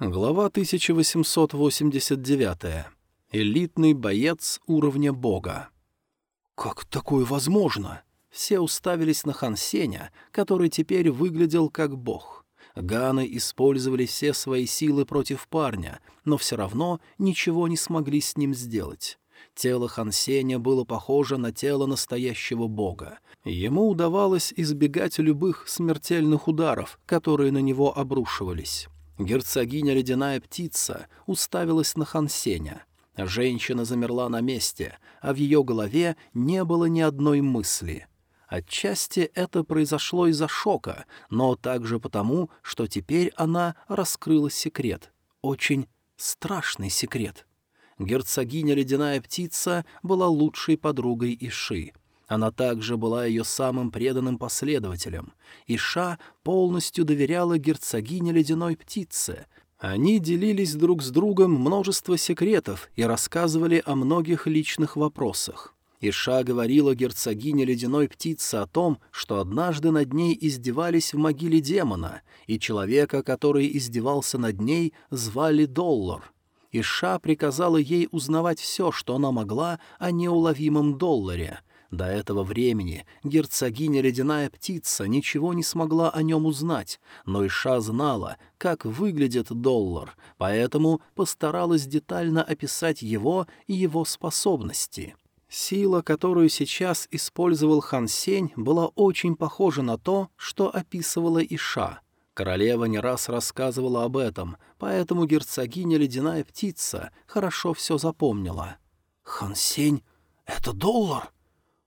Глава 1889. Элитный боец уровня бога. «Как такое возможно?» Все уставились на Хан Сеня, который теперь выглядел как бог. Ганы использовали все свои силы против парня, но все равно ничего не смогли с ним сделать. Тело Хан Сеня было похоже на тело настоящего бога. Ему удавалось избегать любых смертельных ударов, которые на него обрушивались. Герцогиня Ледяная Птица уставилась на Хансеня. Женщина замерла на месте, а в ее голове не было ни одной мысли. Отчасти это произошло из-за шока, но также потому, что теперь она раскрыла секрет. Очень страшный секрет. Герцогиня Ледяная Птица была лучшей подругой Иши — она также была ее самым преданным последователем. Иша полностью доверяла герцогине ледяной птице. Они делились друг с другом множество секретов и рассказывали о многих личных вопросах. Иша говорила герцогине ледяной птицы о том, что однажды над ней издевались в могиле демона, и человека, который издевался над ней, звали Доллар. Иша приказала ей узнавать все, что она могла о неуловимом Долларе — до этого времени герцогиня Ледяная Птица ничего не смогла о нем узнать, но Иша знала, как выглядит доллар, поэтому постаралась детально описать его и его способности. Сила, которую сейчас использовал Хан Сень, была очень похожа на то, что описывала Иша. Королева не раз рассказывала об этом, поэтому герцогиня Ледяная Птица хорошо все запомнила. «Хан Сень — это доллар?»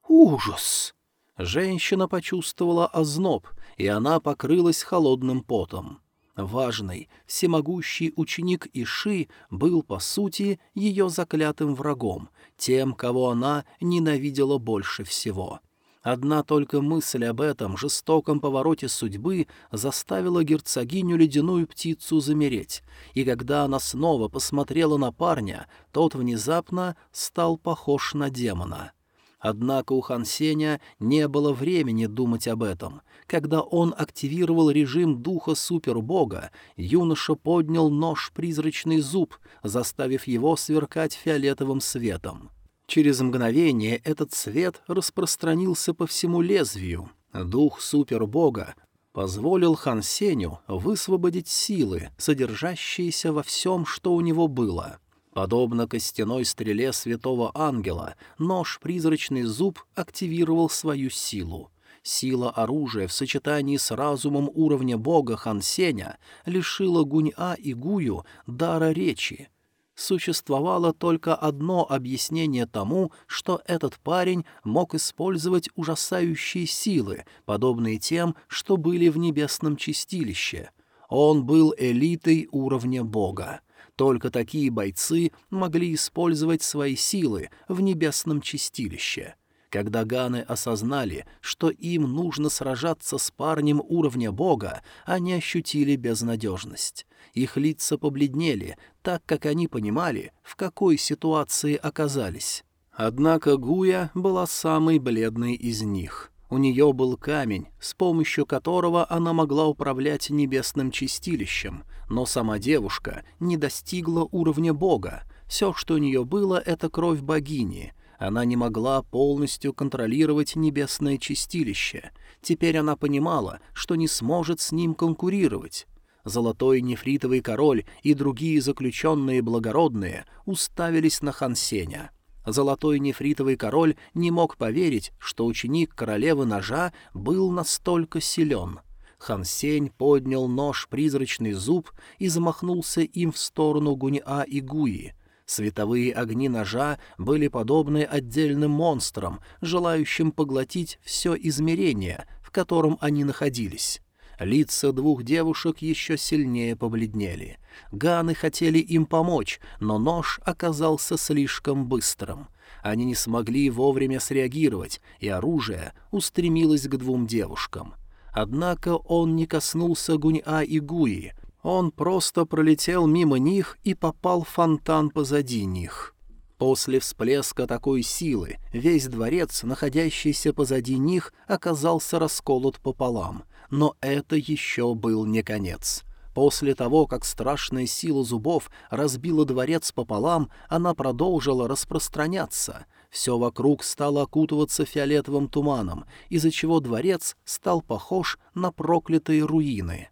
Ужас! Женщина почувствовала озноб, и она покрылась холодным потом. Важный, всемогущий ученик Иши был, по сути, ее заклятым врагом, тем, кого она ненавидела больше всего. Одна только мысль об этом жестоком повороте судьбы заставила герцогиню ледяную птицу замереть, и когда она снова посмотрела на парня, тот внезапно стал похож на демона. Однако у Хан Сеня не было времени думать об этом. Когда он активировал режим духа супербога, юноша поднял нож-призрачный зуб, заставив его сверкать фиолетовым светом. Через мгновение этот свет распространился по всему лезвию. Дух супербога позволил Хан Сеню высвободить силы, содержащиеся во всем, что у него было — Подобно костяной стреле святого ангела, нож-призрачный зуб активировал свою силу. Сила оружия в сочетании с разумом уровня бога Хансеня лишила Гунь-А и Гую дара речи. Существовало только одно объяснение тому, что этот парень мог использовать ужасающие силы, подобные тем, что были в небесном чистилище. Он был элитой уровня бога. Только такие бойцы могли использовать свои силы в небесном чистилище. Когда ганы осознали, что им нужно сражаться с парнем уровня бога, они ощутили безнадежность. Их лица побледнели, так как они понимали, в какой ситуации оказались. Однако Гуя была самой бледной из них. У нее был камень, с помощью которого она могла управлять небесным чистилищем, но сама девушка не достигла уровня бога. Все, что у нее было, — это кровь богини. Она не могла полностью контролировать небесное чистилище. Теперь она понимала, что не сможет с ним конкурировать. Золотой нефритовый король и другие заключенные благородные уставились на Хансеня — Золотой нефритовый король не мог поверить, что ученик королевы ножа был настолько силен. Хан Сень поднял нож-призрачный зуб и замахнулся им в сторону Гуньа и Гуи. Световые огни ножа были подобны отдельным монстрам, желающим поглотить все измерение, в котором они находились. Лица двух девушек еще сильнее побледнели. Ганы хотели им помочь, но нож оказался слишком быстрым. Они не смогли вовремя среагировать, и оружие устремилось к двум девушкам. Однако он не коснулся Гунь-А и Гуи. Он просто пролетел мимо них и попал в фонтан позади них. После всплеска такой силы весь дворец, находящийся позади них, оказался расколот пополам — но это еще был не конец. После того, как страшная сила зубов разбила дворец пополам, она продолжила распространяться. Все вокруг стало окутываться фиолетовым туманом, из-за чего дворец стал похож на проклятые руины.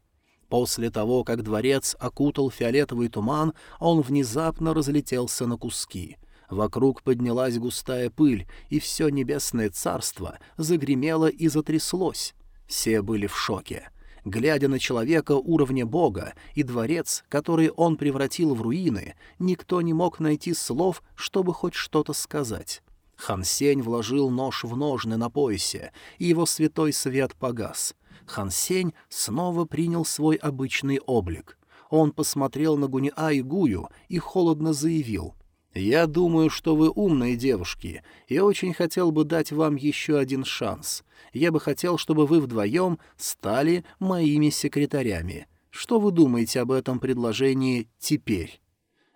После того, как дворец окутал фиолетовый туман, он внезапно разлетелся на куски. Вокруг поднялась густая пыль, и все небесное царство загремело и затряслось. Все были в шоке. Глядя на человека уровня бога и дворец, который он превратил в руины, никто не мог найти слов, чтобы хоть что-то сказать. Хан Сень вложил нож в ножны на поясе, и его святой свет погас. Хан Сень снова принял свой обычный облик. Он посмотрел на Гуниа и Гую и холодно заявил. «Я думаю, что вы умные девушки, и очень хотел бы дать вам еще один шанс. Я бы хотел, чтобы вы вдвоем стали моими секретарями. Что вы думаете об этом предложении теперь?»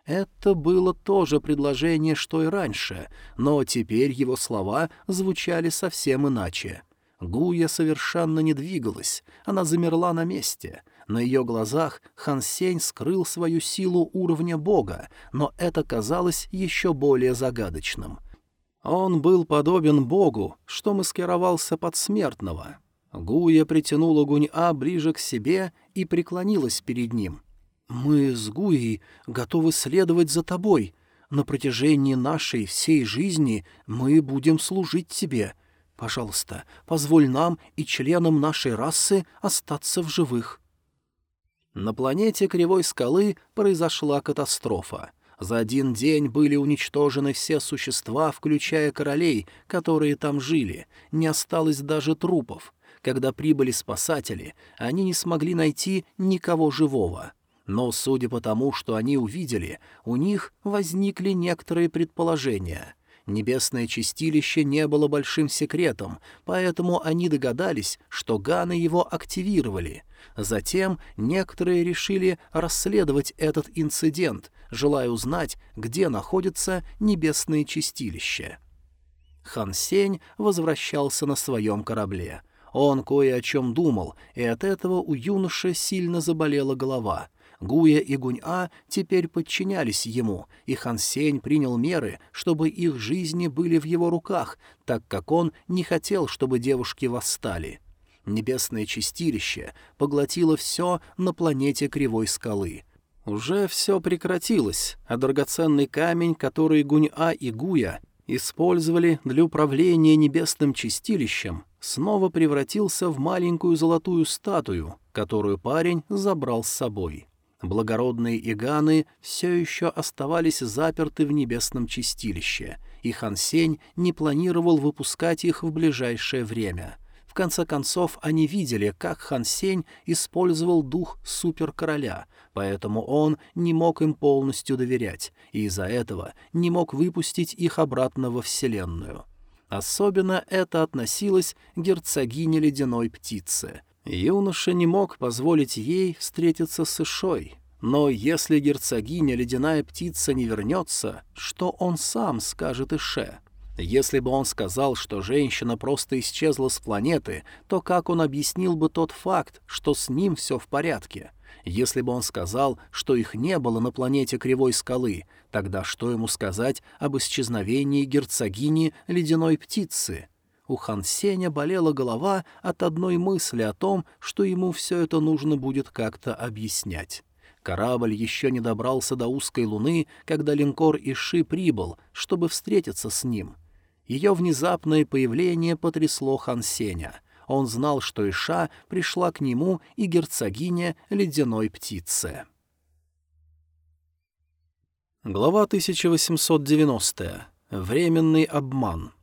Это было тоже предложение, что и раньше, но теперь его слова звучали совсем иначе. Гуя совершенно не двигалась, она замерла на месте. На ее глазах Хан Сень скрыл свою силу уровня бога, но это казалось еще более загадочным. Он был подобен богу, что маскировался под смертного. Гуя притянула Гунь-А ближе к себе и преклонилась перед ним — «Мы с Гуей готовы следовать за тобой. На протяжении нашей всей жизни мы будем служить тебе. Пожалуйста, позволь нам и членам нашей расы остаться в живых». На планете Кривой Скалы произошла катастрофа. За один день были уничтожены все существа, включая королей, которые там жили. Не осталось даже трупов. Когда прибыли спасатели, они не смогли найти никого живого. Но, судя по тому, что они увидели, у них возникли некоторые предположения. Небесное чистилище не было большим секретом, поэтому они догадались, что ганы его активировали. Затем некоторые решили расследовать этот инцидент, желая узнать, где находится небесное чистилище. Хан Сень возвращался на своем корабле. Он кое о чем думал, и от этого у юноши сильно заболела голова — Гуя и Гунь-А теперь подчинялись ему, и Хан Сень принял меры, чтобы их жизни были в его руках, так как он не хотел, чтобы девушки восстали. Небесное чистилище поглотило все на планете Кривой Скалы. Уже все прекратилось, а драгоценный камень, который Гунь-А и Гуя использовали для управления небесным чистилищем, снова превратился в маленькую золотую статую, которую парень забрал с собой. Благородные иганы все еще оставались заперты в небесном чистилище, и Хансень не планировал выпускать их в ближайшее время. В конце концов, они видели, как Хансень использовал дух суперкороля, поэтому он не мог им полностью доверять, и из-за этого не мог выпустить их обратно во Вселенную. Особенно это относилось к герцогине ледяной птицы — Юноша не мог позволить ей встретиться с Ишой. Но если герцогиня ледяная птица не вернется, что он сам скажет Ише? Если бы он сказал, что женщина просто исчезла с планеты, то как он объяснил бы тот факт, что с ним все в порядке? Если бы он сказал, что их не было на планете Кривой Скалы, тогда что ему сказать об исчезновении герцогини ледяной птицы? У Хан Сеня болела голова от одной мысли о том, что ему все это нужно будет как-то объяснять. Корабль еще не добрался до узкой луны, когда линкор Иши прибыл, чтобы встретиться с ним. Ее внезапное появление потрясло Хан Сеня. Он знал, что Иша пришла к нему и герцогиня ледяной птицы. Глава 1890. Временный обман.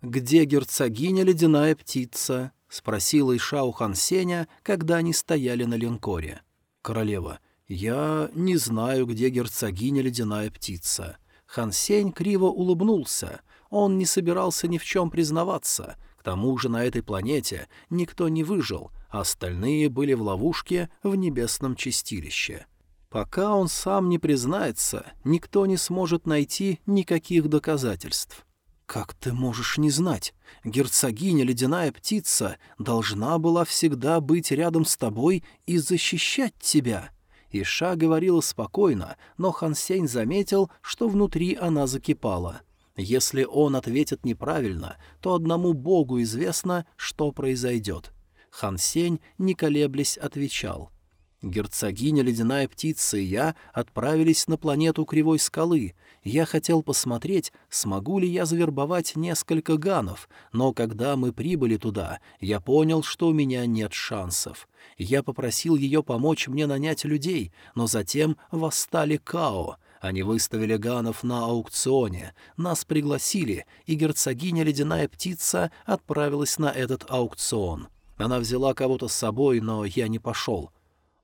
«Где герцогиня ледяная птица?» — спросила Иша у Хансеня, когда они стояли на линкоре. «Королева, я не знаю, где герцогиня ледяная птица». Хансень криво улыбнулся. Он не собирался ни в чем признаваться. К тому же на этой планете никто не выжил, а остальные были в ловушке в небесном чистилище. Пока он сам не признается, никто не сможет найти никаких доказательств. «Как ты можешь не знать? Герцогиня Ледяная Птица должна была всегда быть рядом с тобой и защищать тебя». Иша говорила спокойно, но Хансень заметил, что внутри она закипала. Если он ответит неправильно, то одному Богу известно, что произойдет. Хансень, не колеблясь, отвечал. Герцогиня Ледяная Птица и я отправились на планету Кривой Скалы. Я хотел посмотреть, смогу ли я завербовать несколько ганов, но когда мы прибыли туда, я понял, что у меня нет шансов. Я попросил ее помочь мне нанять людей, но затем восстали Као. Они выставили ганов на аукционе, нас пригласили, и герцогиня Ледяная Птица отправилась на этот аукцион. Она взяла кого-то с собой, но я не пошел.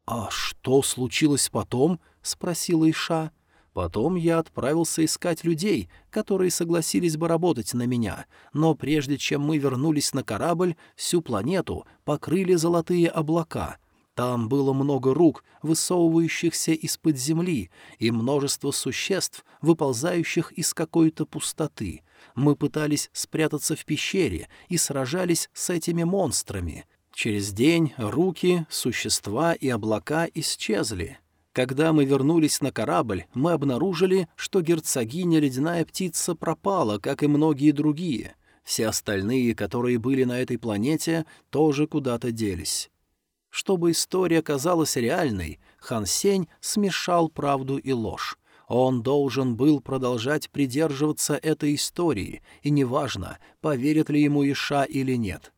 «А что случилось потом?» — спросила Иша. Потом я отправился искать людей, которые согласились бы работать на меня, но прежде чем мы вернулись на корабль, всю планету покрыли золотые облака. Там было много рук, высовывающихся из-под земли, и множество существ, выползающих из какой-то пустоты. Мы пытались спрятаться в пещере и сражались с этими монстрами. Через день руки, существа и облака исчезли. Когда мы вернулись на корабль, мы обнаружили, что герцогиня Ледяная Птица пропала, как и многие другие. Все остальные, которые были на этой планете, тоже куда-то делись. Чтобы история казалась реальной, Хан Сень смешал правду и ложь. Он должен был продолжать придерживаться этой истории, и неважно, поверит ли ему Иша или нет.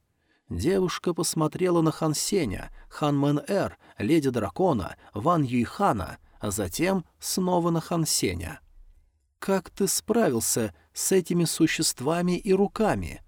Девушка посмотрела на Хан Сеня, Хан Мэн-Эр, Леди Дракона, Ван Юйхана, а затем снова на Хан Сеня. «Как ты справился с этими существами и руками?»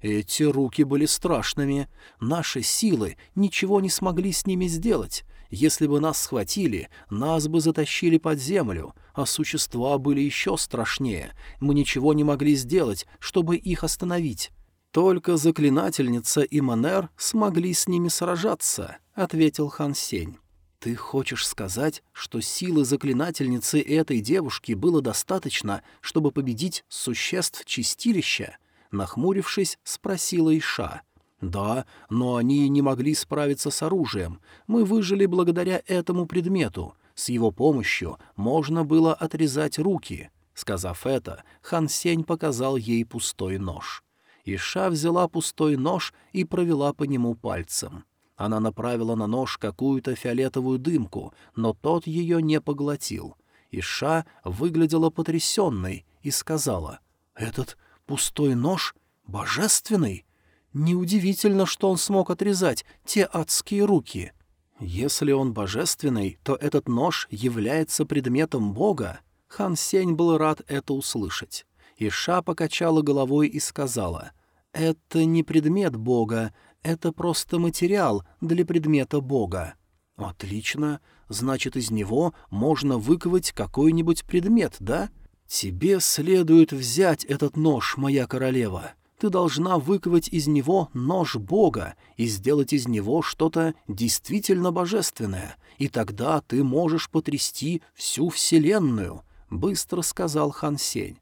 «Эти руки были страшными. Наши силы ничего не смогли с ними сделать. Если бы нас схватили, нас бы затащили под землю, а существа были еще страшнее. Мы ничего не могли сделать, чтобы их остановить. «Только заклинательница и Манер смогли с ними сражаться», — ответил Хан Сень. «Ты хочешь сказать, что силы заклинательницы этой девушки было достаточно, чтобы победить существ чистилища?» Нахмурившись, спросила Иша. «Да, но они не могли справиться с оружием. Мы выжили благодаря этому предмету. С его помощью можно было отрезать руки». Сказав это, Хан Сень показал ей пустой нож. Иша взяла пустой нож и провела по нему пальцем. Она направила на нож какую-то фиолетовую дымку, но тот ее не поглотил. Иша выглядела потрясенной и сказала, «Этот пустой нож божественный? Неудивительно, что он смог отрезать те адские руки. Если он божественный, то этот нож является предметом Бога». Хан Сень был рад это услышать. Иша покачала головой и сказала, это не предмет Бога, это просто материал для предмета Бога. Отлично, значит, из него можно выковать какой-нибудь предмет, да? Тебе следует взять этот нож, моя королева. Ты должна выковать из него нож Бога и сделать из него что-то действительно божественное, и тогда ты можешь потрясти всю Вселенную», — быстро сказал Хан Сень.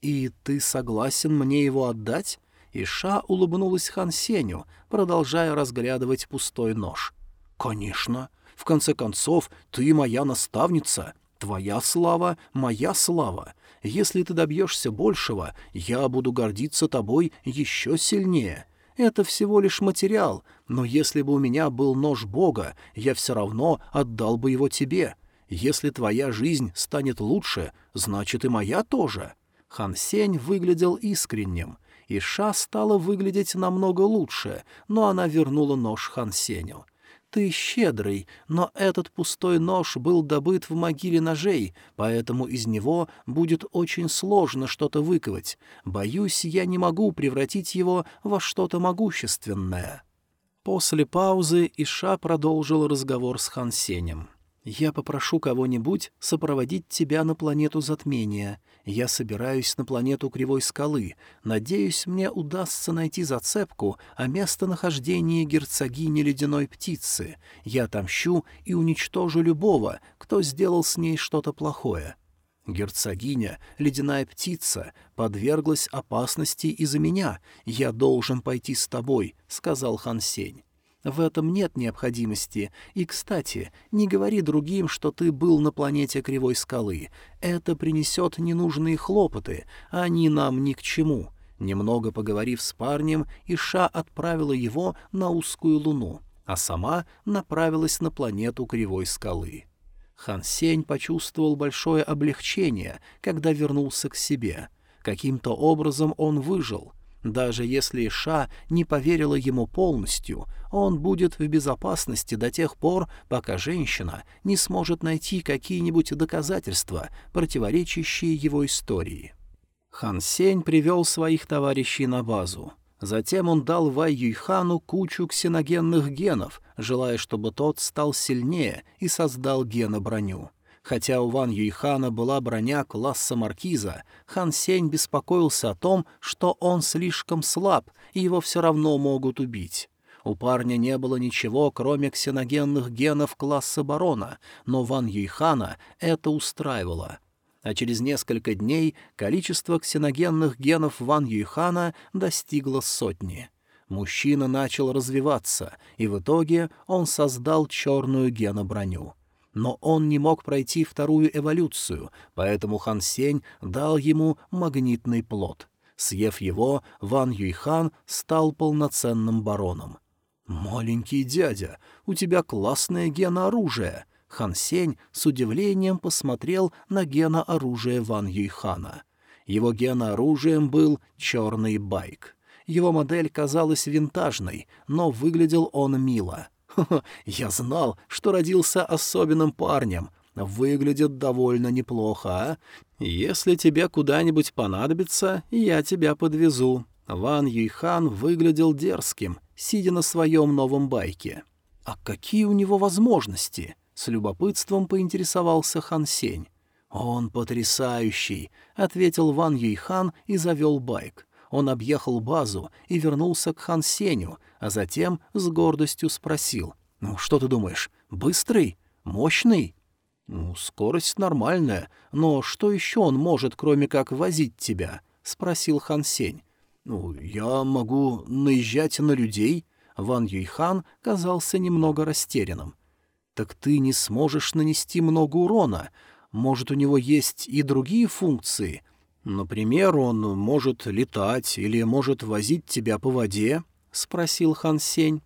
«И ты согласен мне его отдать?» Иша улыбнулась Хан Сеню, продолжая разглядывать пустой нож. «Конечно. В конце концов, ты моя наставница. Твоя слава — моя слава. Если ты добьешься большего, я буду гордиться тобой еще сильнее. Это всего лишь материал, но если бы у меня был нож Бога, я все равно отдал бы его тебе. Если твоя жизнь станет лучше, значит и моя тоже». Хан Сень выглядел искренним. Иша стала выглядеть намного лучше, но она вернула нож Хан Сеню. «Ты щедрый, но этот пустой нож был добыт в могиле ножей, поэтому из него будет очень сложно что-то выковать. Боюсь, я не могу превратить его во что-то могущественное». После паузы Иша продолжил разговор с Хан Сенем. «Я попрошу кого-нибудь сопроводить тебя на планету затмения. Я собираюсь на планету Кривой Скалы. Надеюсь, мне удастся найти зацепку о местонахождении герцогини Ледяной Птицы. Я отомщу и уничтожу любого, кто сделал с ней что-то плохое». Герцогиня, ледяная птица, подверглась опасности из-за меня. Я должен пойти с тобой», — сказал Хан Сень. В этом нет необходимости. И, кстати, не говори другим, что ты был на планете Кривой Скалы. Это принесет ненужные хлопоты, они нам ни к чему. Немного поговорив с парнем, Иша отправила его на узкую луну, а сама направилась на планету Кривой Скалы. Хан Сень почувствовал большое облегчение, когда вернулся к себе. Каким-то образом он выжил. Даже если Ша не поверила ему полностью, он будет в безопасности до тех пор, пока женщина не сможет найти какие-нибудь доказательства, противоречащие его истории. Хан Сень привел своих товарищей на базу. Затем он дал Вай Юйхану кучу ксеногенных генов, желая, чтобы тот стал сильнее и создал геноброню. Хотя у Ван Юйхана была броня класса маркиза, Хан Сень беспокоился о том, что он слишком слаб, и его все равно могут убить. У парня не было ничего, кроме ксеногенных генов класса барона, но Ван Юйхана это устраивало. А через несколько дней количество ксеногенных генов Ван Юйхана достигло сотни. Мужчина начал развиваться, и в итоге он создал черную геноброню но он не мог пройти вторую эволюцию, поэтому Хан Сень дал ему магнитный плод. Съев его, Ван Юйхан стал полноценным бароном. «Маленький дядя, у тебя классное генооружие!» Хан Сень с удивлением посмотрел на генооружие Ван Юйхана. Его генооружием был черный байк. Его модель казалась винтажной, но выглядел он мило — я знал, что родился особенным парнем. Выглядит довольно неплохо, а? Если тебе куда-нибудь понадобится, я тебя подвезу». Ван Юйхан выглядел дерзким, сидя на своем новом байке. «А какие у него возможности?» — с любопытством поинтересовался Хан Сень. «Он потрясающий», — ответил Ван Юйхан и завел байк. Он объехал базу и вернулся к Хан Сеню, а затем с гордостью спросил. «Ну, что ты думаешь, быстрый? Мощный?» «Ну, скорость нормальная, но что еще он может, кроме как возить тебя?» — спросил Хан Сень. «Ну, я могу наезжать на людей?» Ван Юйхан казался немного растерянным. «Так ты не сможешь нанести много урона. Может, у него есть и другие функции? Например, он может летать или может возить тебя по воде?» — спросил Хан Сень.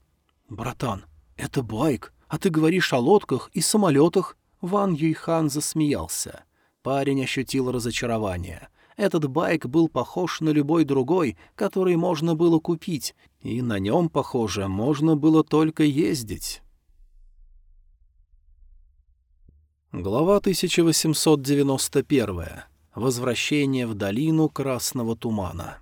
«Братан, это байк, а ты говоришь о лодках и самолетах?» Ван Юйхан засмеялся. Парень ощутил разочарование. Этот байк был похож на любой другой, который можно было купить, и на нем, похоже, можно было только ездить. Глава 1891. Возвращение в долину Красного Тумана.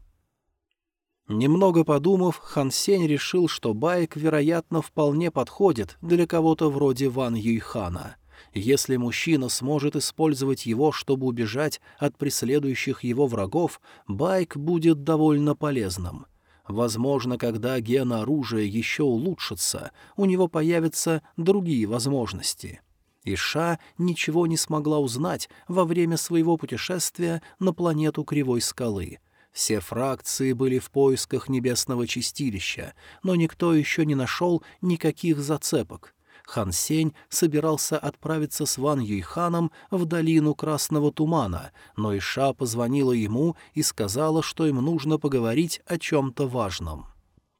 Немного подумав, Хан Сень решил, что байк, вероятно, вполне подходит для кого-то вроде Ван Юйхана. Если мужчина сможет использовать его, чтобы убежать от преследующих его врагов, байк будет довольно полезным. Возможно, когда гена оружия еще улучшится, у него появятся другие возможности — Иша ничего не смогла узнать во время своего путешествия на планету Кривой Скалы. Все фракции были в поисках небесного чистилища, но никто еще не нашел никаких зацепок. Хан Сень собирался отправиться с Ван Юйханом в долину Красного Тумана, но Иша позвонила ему и сказала, что им нужно поговорить о чем-то важном.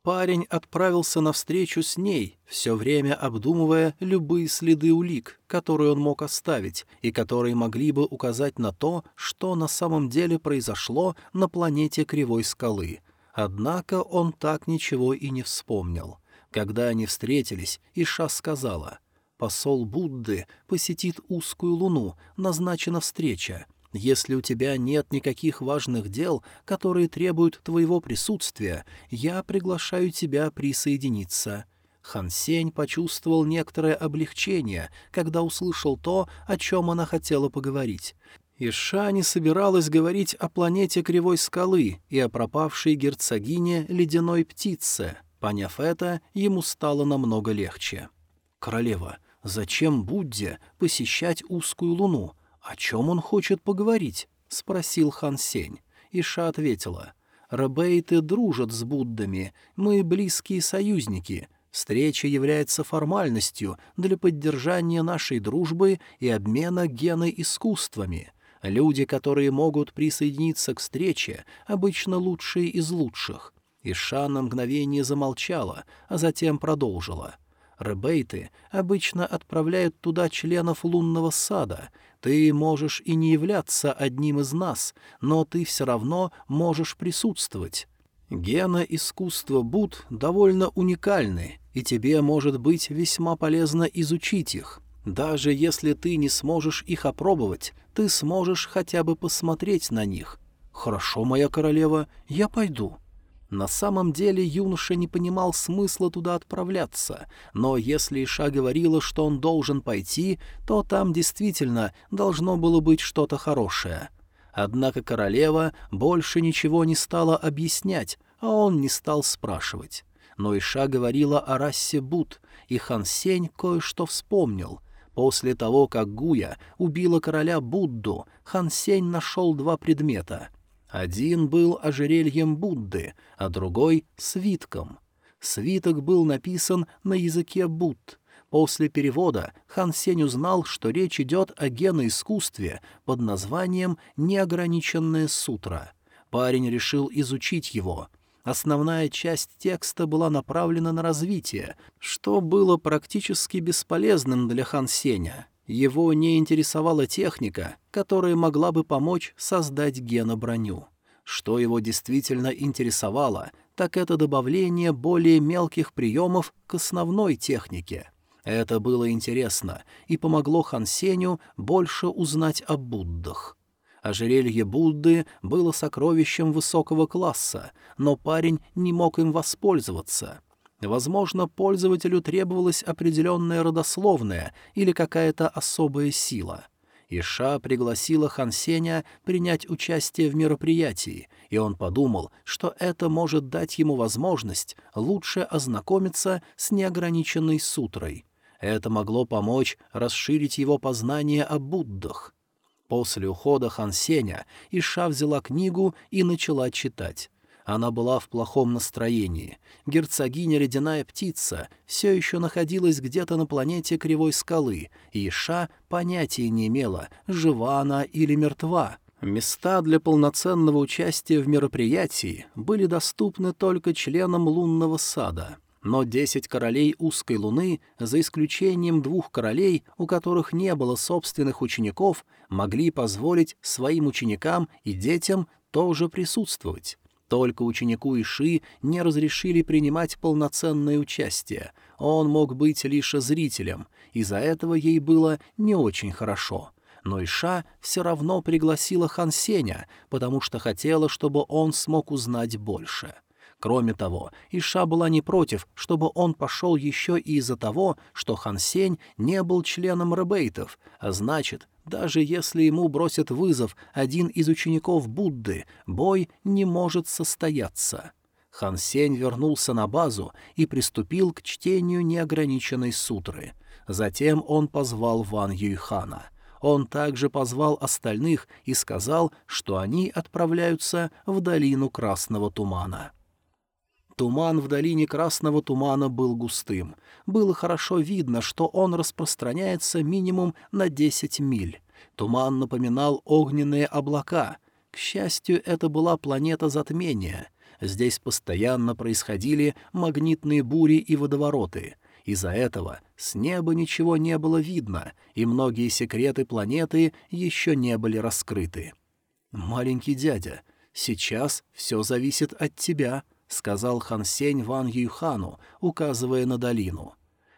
Парень отправился навстречу с ней, все время обдумывая любые следы улик, которые он мог оставить, и которые могли бы указать на то, что на самом деле произошло на планете Кривой Скалы. Однако он так ничего и не вспомнил. Когда они встретились, Иша сказала, «Посол Будды посетит узкую луну, назначена встреча». Если у тебя нет никаких важных дел, которые требуют твоего присутствия, я приглашаю тебя присоединиться». Хан Сень почувствовал некоторое облегчение, когда услышал то, о чем она хотела поговорить. Иша не собиралась говорить о планете Кривой Скалы и о пропавшей герцогине Ледяной Птице. Поняв это, ему стало намного легче. «Королева, зачем Будде посещать узкую луну? «О чем он хочет поговорить?» — спросил Хан Сень. Иша ответила. «Рабейты дружат с Буддами, мы близкие союзники. Встреча является формальностью для поддержания нашей дружбы и обмена гены искусствами. Люди, которые могут присоединиться к встрече, обычно лучшие из лучших». Иша на мгновение замолчала, а затем продолжила. «Ребейты обычно отправляют туда членов лунного сада — ты можешь и не являться одним из нас, но ты все равно можешь присутствовать. Гена искусства Буд довольно уникальны, и тебе может быть весьма полезно изучить их. Даже если ты не сможешь их опробовать, ты сможешь хотя бы посмотреть на них. Хорошо, моя королева, я пойду. На самом деле юноша не понимал смысла туда отправляться, но если Иша говорила, что он должен пойти, то там действительно должно было быть что-то хорошее. Однако королева больше ничего не стала объяснять, а он не стал спрашивать. Но Иша говорила о расе Бут, и Хан Сень кое-что вспомнил. После того, как Гуя убила короля Будду, Хан Сень нашел два предмета — один был ожерельем Будды, а другой — свитком. Свиток был написан на языке Будд. После перевода Хан Сень узнал, что речь идет о геноискусстве под названием «Неограниченная сутра». Парень решил изучить его. Основная часть текста была направлена на развитие, что было практически бесполезным для Хан Сеня. Его не интересовала техника, которая могла бы помочь создать геноброню. Что его действительно интересовало, так это добавление более мелких приемов к основной технике. Это было интересно и помогло Хансеню больше узнать о Буддах. Ожерелье Будды было сокровищем высокого класса, но парень не мог им воспользоваться — Возможно, пользователю требовалась определенная родословная или какая-то особая сила. Иша пригласила Хансеня принять участие в мероприятии, и он подумал, что это может дать ему возможность лучше ознакомиться с неограниченной сутрой. Это могло помочь расширить его познание о Буддах. После ухода Хансеня Иша взяла книгу и начала читать. Она была в плохом настроении. Герцогиня Ледяная Птица все еще находилась где-то на планете Кривой Скалы, и Ша понятия не имела, жива она или мертва. Места для полноценного участия в мероприятии были доступны только членам лунного сада. Но десять королей узкой луны, за исключением двух королей, у которых не было собственных учеников, могли позволить своим ученикам и детям тоже присутствовать. Только ученику Иши не разрешили принимать полноценное участие, он мог быть лишь зрителем, из-за этого ей было не очень хорошо. Но Иша все равно пригласила Хан Сеня, потому что хотела, чтобы он смог узнать больше. Кроме того, Иша была не против, чтобы он пошел еще и из-за того, что Хан Сень не был членом ребейтов, а значит, даже если ему бросят вызов один из учеников Будды, бой не может состояться. Хан Сень вернулся на базу и приступил к чтению неограниченной сутры. Затем он позвал Ван Юйхана. Он также позвал остальных и сказал, что они отправляются в долину Красного Тумана. Туман в долине Красного Тумана был густым. Было хорошо видно, что он распространяется минимум на 10 миль. Туман напоминал огненные облака. К счастью, это была планета затмения. Здесь постоянно происходили магнитные бури и водовороты. Из-за этого с неба ничего не было видно, и многие секреты планеты еще не были раскрыты. «Маленький дядя, сейчас все зависит от тебя», — сказал Хан Сень Ван Юйхану, указывая на долину.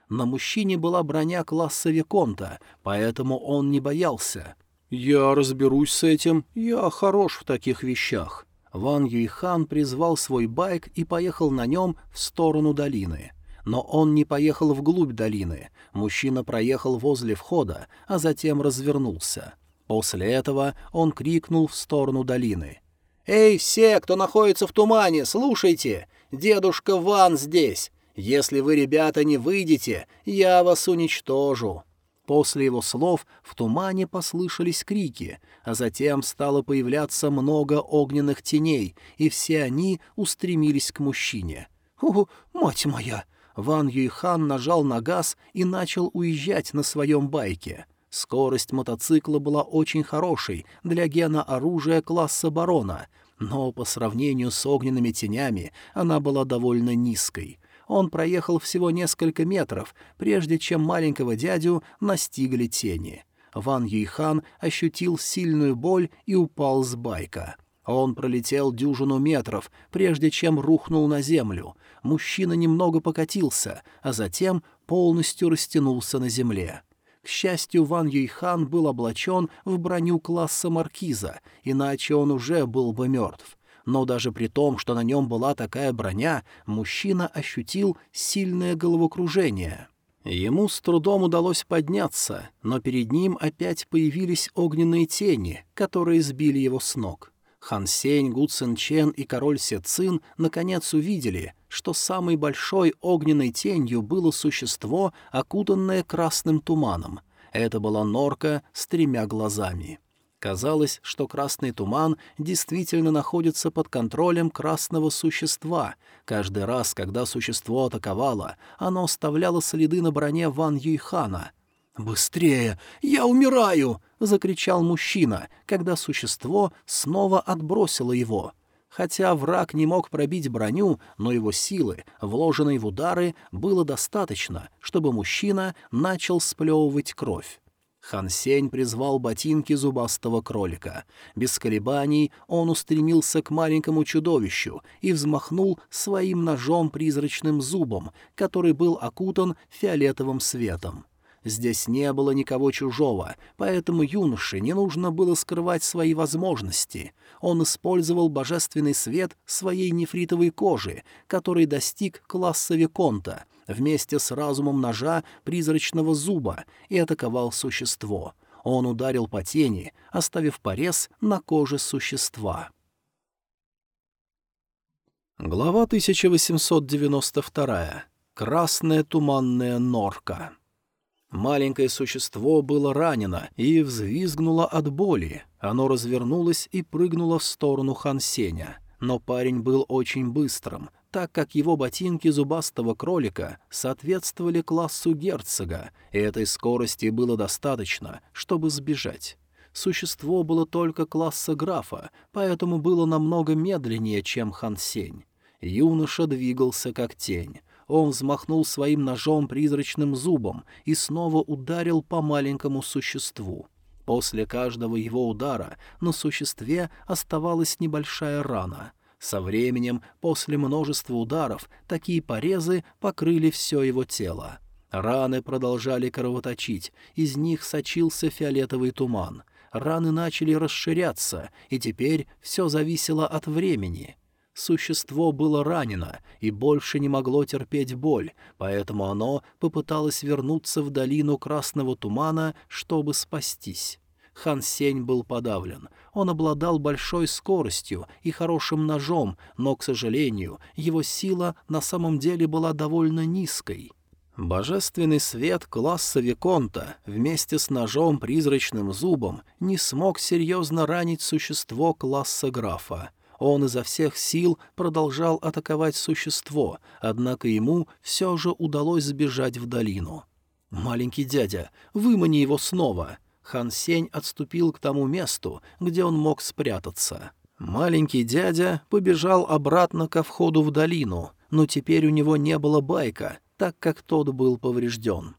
На мужчине была броня класса Виконта, поэтому он не боялся. «Я разберусь с этим, я хорош в таких вещах». Ван Юйхан призвал свой байк и поехал на нем в сторону долины. Но он не поехал вглубь долины. Мужчина проехал возле входа, а затем развернулся. После этого он крикнул в сторону долины. «Эй, все, кто находится в тумане, слушайте! Дедушка Ван здесь! Если вы, ребята, не выйдете, я вас уничтожу!» После его слов в тумане послышались крики, а затем стало появляться много огненных теней, и все они устремились к мужчине. «О, мать моя!» Ван Юйхан нажал на газ и начал уезжать на своем байке. Скорость мотоцикла была очень хорошей для гена оружия класса барона, но по сравнению с огненными тенями она была довольно низкой. Он проехал всего несколько метров, прежде чем маленького дядю настигли тени. Ван Юйхан ощутил сильную боль и упал с байка. Он пролетел дюжину метров, прежде чем рухнул на землю. Мужчина немного покатился, а затем полностью растянулся на земле. Счастью, Ван Юйхан был облачен в броню класса маркиза, иначе он уже был бы мертв но даже при том, что на нем была такая броня, мужчина ощутил сильное головокружение. Ему с трудом удалось подняться, но перед ним опять появились огненные тени, которые сбили его с ног. Хан Сень, Гу Цин Чен и король Се Цин наконец увидели, что самой большой огненной тенью было существо, окутанное красным туманом. Это была норка с тремя глазами. Казалось, что красный туман действительно находится под контролем красного существа. Каждый раз, когда существо атаковало, оно оставляло следы на броне Ван Юйхана. «Быстрее! Я умираю!» — закричал мужчина, когда существо снова отбросило его. Хотя враг не мог пробить броню, но его силы, вложенной в удары, было достаточно, чтобы мужчина начал сплевывать кровь. Хан Сень призвал ботинки зубастого кролика. Без колебаний он устремился к маленькому чудовищу и взмахнул своим ножом призрачным зубом, который был окутан фиолетовым светом. Здесь не было никого чужого, поэтому юноше не нужно было скрывать свои возможности. Он использовал божественный свет своей нефритовой кожи, который достиг класса Виконта, вместе с разумом ножа призрачного зуба и атаковал существо. Он ударил по тени, оставив порез на коже существа. Глава 1892. Красная туманная норка. Маленькое существо было ранено и взвизгнуло от боли. Оно развернулось и прыгнуло в сторону Хансеня. Но парень был очень быстрым, так как его ботинки зубастого кролика соответствовали классу герцога, и этой скорости было достаточно, чтобы сбежать. Существо было только класса графа, поэтому было намного медленнее, чем Хансень. Юноша двигался как тень. Он взмахнул своим ножом призрачным зубом и снова ударил по маленькому существу. После каждого его удара на существе оставалась небольшая рана. Со временем, после множества ударов, такие порезы покрыли все его тело. Раны продолжали кровоточить, из них сочился фиолетовый туман. Раны начали расширяться, и теперь все зависело от времени. Существо было ранено и больше не могло терпеть боль, поэтому оно попыталось вернуться в долину красного тумана, чтобы спастись. Хан Сень был подавлен. Он обладал большой скоростью и хорошим ножом, но, к сожалению, его сила на самом деле была довольно низкой. Божественный свет класса Виконта вместе с ножом призрачным зубом не смог серьезно ранить существо класса графа. Он изо всех сил продолжал атаковать существо, однако ему все же удалось сбежать в долину. «Маленький дядя, вымани его снова!» Хан Сень отступил к тому месту, где он мог спрятаться. Маленький дядя побежал обратно ко входу в долину, но теперь у него не было байка, так как тот был поврежден.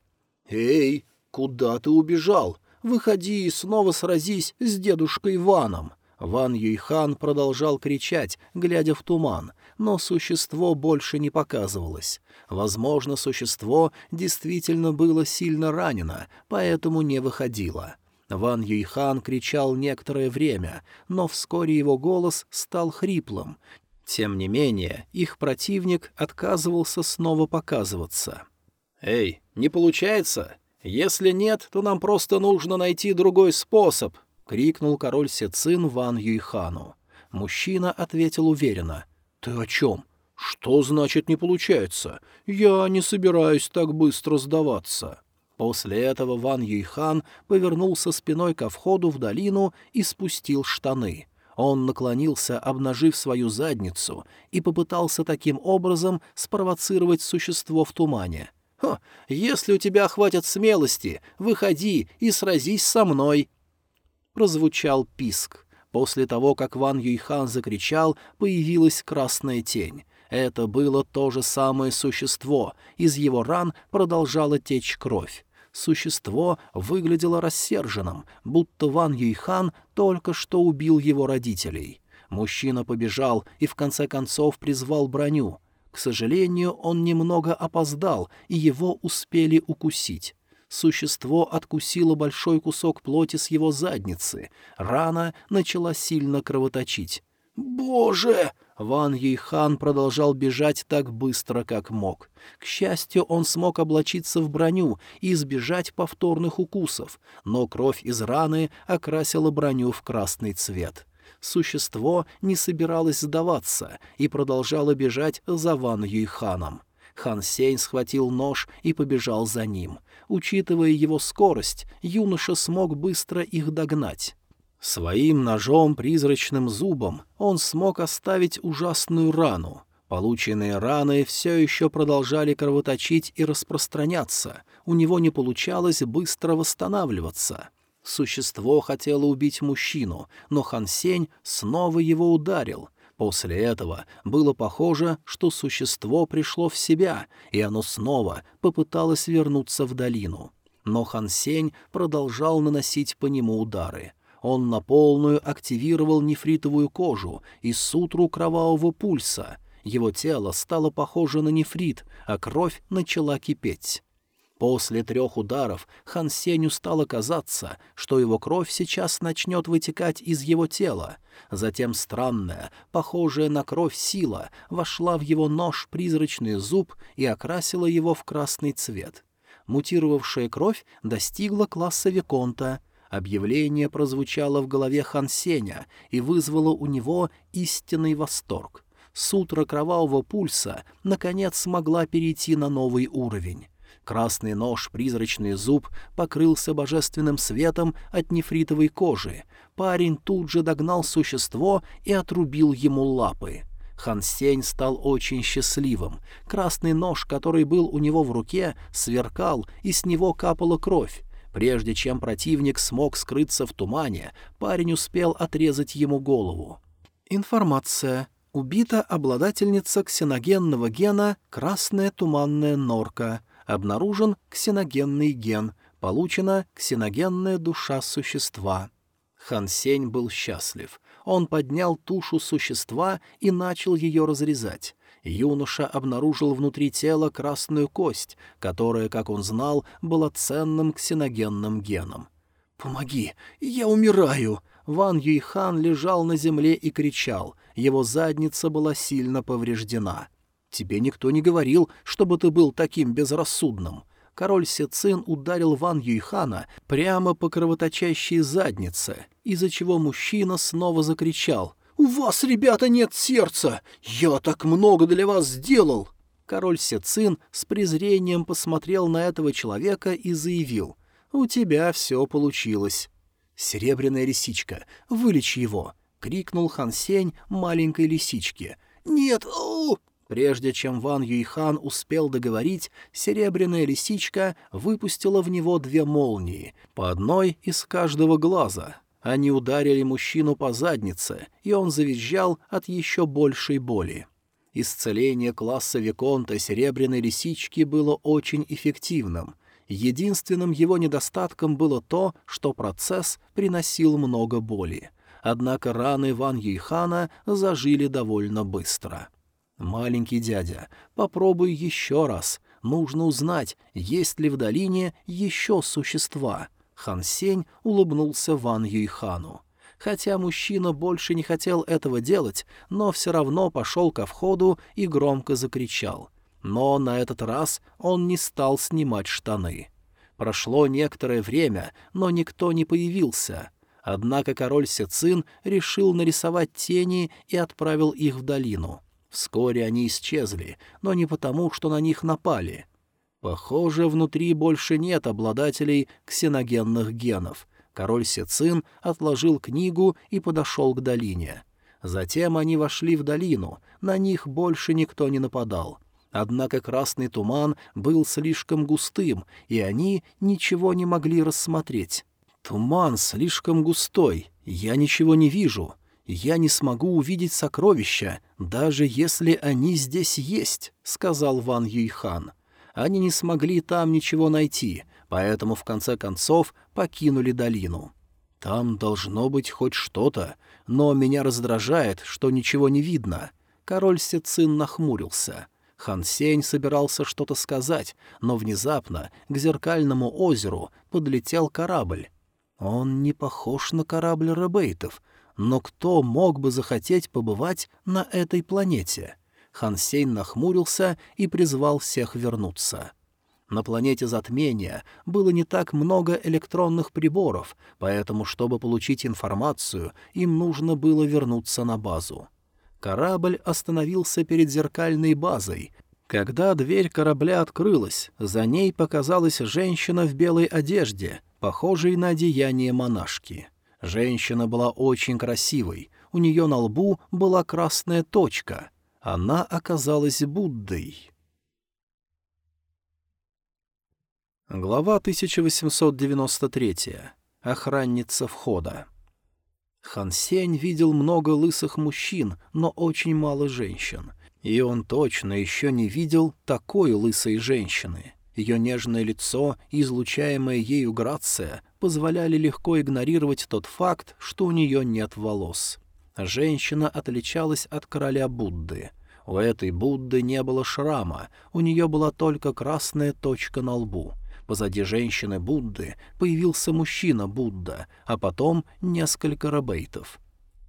«Эй, куда ты убежал? Выходи и снова сразись с дедушкой Ваном!» Ван Юйхан продолжал кричать, глядя в туман, но существо больше не показывалось. Возможно, существо действительно было сильно ранено, поэтому не выходило. Ван Юйхан кричал некоторое время, но вскоре его голос стал хриплым. Тем не менее, их противник отказывался снова показываться. «Эй, не получается? Если нет, то нам просто нужно найти другой способ», крикнул король Сецин Ван Юйхану. Мужчина ответил уверенно. «Ты о чем? Что значит не получается? Я не собираюсь так быстро сдаваться». После этого Ван Юйхан повернулся спиной ко входу в долину и спустил штаны. Он наклонился, обнажив свою задницу, и попытался таким образом спровоцировать существо в тумане. «Хо, если у тебя хватит смелости, выходи и сразись со мной!» Прозвучал писк. После того, как Ван Юйхан закричал, появилась красная тень. Это было то же самое существо, из его ран продолжала течь кровь. Существо выглядело рассерженным, будто Ван Юйхан только что убил его родителей. Мужчина побежал и в конце концов призвал броню. К сожалению, он немного опоздал, и его успели укусить. Существо откусило большой кусок плоти с его задницы. Рана начала сильно кровоточить. «Боже!» Ван Юйхан продолжал бежать так быстро, как мог. К счастью, он смог облачиться в броню и избежать повторных укусов, но кровь из раны окрасила броню в красный цвет. Существо не собиралось сдаваться и продолжало бежать за Ван Юйханом. Хан Сень схватил нож и побежал за ним. Учитывая его скорость, юноша смог быстро их догнать. Своим ножом-призрачным зубом он смог оставить ужасную рану. Полученные раны все еще продолжали кровоточить и распространяться, у него не получалось быстро восстанавливаться. Существо хотело убить мужчину, но Хан Сень снова его ударил. После этого было похоже, что существо пришло в себя, и оно снова попыталось вернуться в долину. Но Хан Сень продолжал наносить по нему удары — он на полную активировал нефритовую кожу и сутру кровавого пульса. Его тело стало похоже на нефрит, а кровь начала кипеть. После трех ударов Хан Сеню стало казаться, что его кровь сейчас начнет вытекать из его тела. Затем странная, похожая на кровь сила вошла в его нож призрачный зуб и окрасила его в красный цвет. Мутировавшая кровь достигла класса Виконта — Объявление прозвучало в голове Хан Сеня и вызвало у него истинный восторг. Сутра кровавого пульса наконец смогла перейти на новый уровень. Красный нож, призрачный зуб, покрылся божественным светом от нефритовой кожи. Парень тут же догнал существо и отрубил ему лапы. Хан Сень стал очень счастливым. Красный нож, который был у него в руке, сверкал, и с него капала кровь. Прежде чем противник смог скрыться в тумане, парень успел отрезать ему голову. Информация. Убита обладательница ксеногенного гена «Красная туманная норка». Обнаружен ксеногенный ген. Получена ксеногенная душа существа. Хан Сень был счастлив. Он поднял тушу существа и начал ее разрезать юноша обнаружил внутри тела красную кость, которая, как он знал, была ценным ксеногенным геном. «Помоги! Я умираю!» Ван Юйхан лежал на земле и кричал. Его задница была сильно повреждена. «Тебе никто не говорил, чтобы ты был таким безрассудным». Король Сецин ударил Ван Юйхана прямо по кровоточащей заднице, из-за чего мужчина снова закричал «У вас, ребята, нет сердца! Я так много для вас сделал!» Король Сецин с презрением посмотрел на этого человека и заявил «У тебя все получилось». «Серебряная лисичка, вылечи его!» — крикнул Хан Сень маленькой лисичке. «Нет! О!» Прежде чем Ван Юйхан успел договорить, серебряная лисичка выпустила в него две молнии, по одной из каждого глаза. Они ударили мужчину по заднице, и он завизжал от еще большей боли. Исцеление класса Виконта Серебряной Лисички было очень эффективным. Единственным его недостатком было то, что процесс приносил много боли. Однако раны Ван Юйхана зажили довольно быстро. «Маленький дядя, попробуй еще раз. Нужно узнать, есть ли в долине еще существа», Хан Сень улыбнулся Ван Юйхану. Хотя мужчина больше не хотел этого делать, но все равно пошел ко входу и громко закричал. Но на этот раз он не стал снимать штаны. Прошло некоторое время, но никто не появился. Однако король Сецин решил нарисовать тени и отправил их в долину. Вскоре они исчезли, но не потому, что на них напали — Похоже, внутри больше нет обладателей ксеногенных генов. Король Сицин отложил книгу и подошел к долине. Затем они вошли в долину, на них больше никто не нападал. Однако красный туман был слишком густым, и они ничего не могли рассмотреть. «Туман слишком густой, я ничего не вижу. Я не смогу увидеть сокровища, даже если они здесь есть», — сказал Ван Юйхан. Они не смогли там ничего найти, поэтому в конце концов покинули долину. Там должно быть хоть что-то, но меня раздражает, что ничего не видно. Король Сецин нахмурился. Хан Сень собирался что-то сказать, но внезапно к зеркальному озеру подлетел корабль. Он не похож на корабль ребейтов, но кто мог бы захотеть побывать на этой планете? Хан Сень нахмурился и призвал всех вернуться. На планете затмения было не так много электронных приборов, поэтому, чтобы получить информацию, им нужно было вернуться на базу. Корабль остановился перед зеркальной базой. Когда дверь корабля открылась, за ней показалась женщина в белой одежде, похожей на одеяние монашки. Женщина была очень красивой, у нее на лбу была красная точка. Она оказалась Буддой. Глава 1893. Охранница входа. Хан Сень видел много лысых мужчин, но очень мало женщин. И он точно еще не видел такой лысой женщины. Ее нежное лицо и излучаемая ею грация позволяли легко игнорировать тот факт, что у нее нет волос. Женщина отличалась от короля Будды. У этой Будды не было шрама, у нее была только красная точка на лбу. Позади женщины Будды появился мужчина Будда, а потом несколько рабейтов.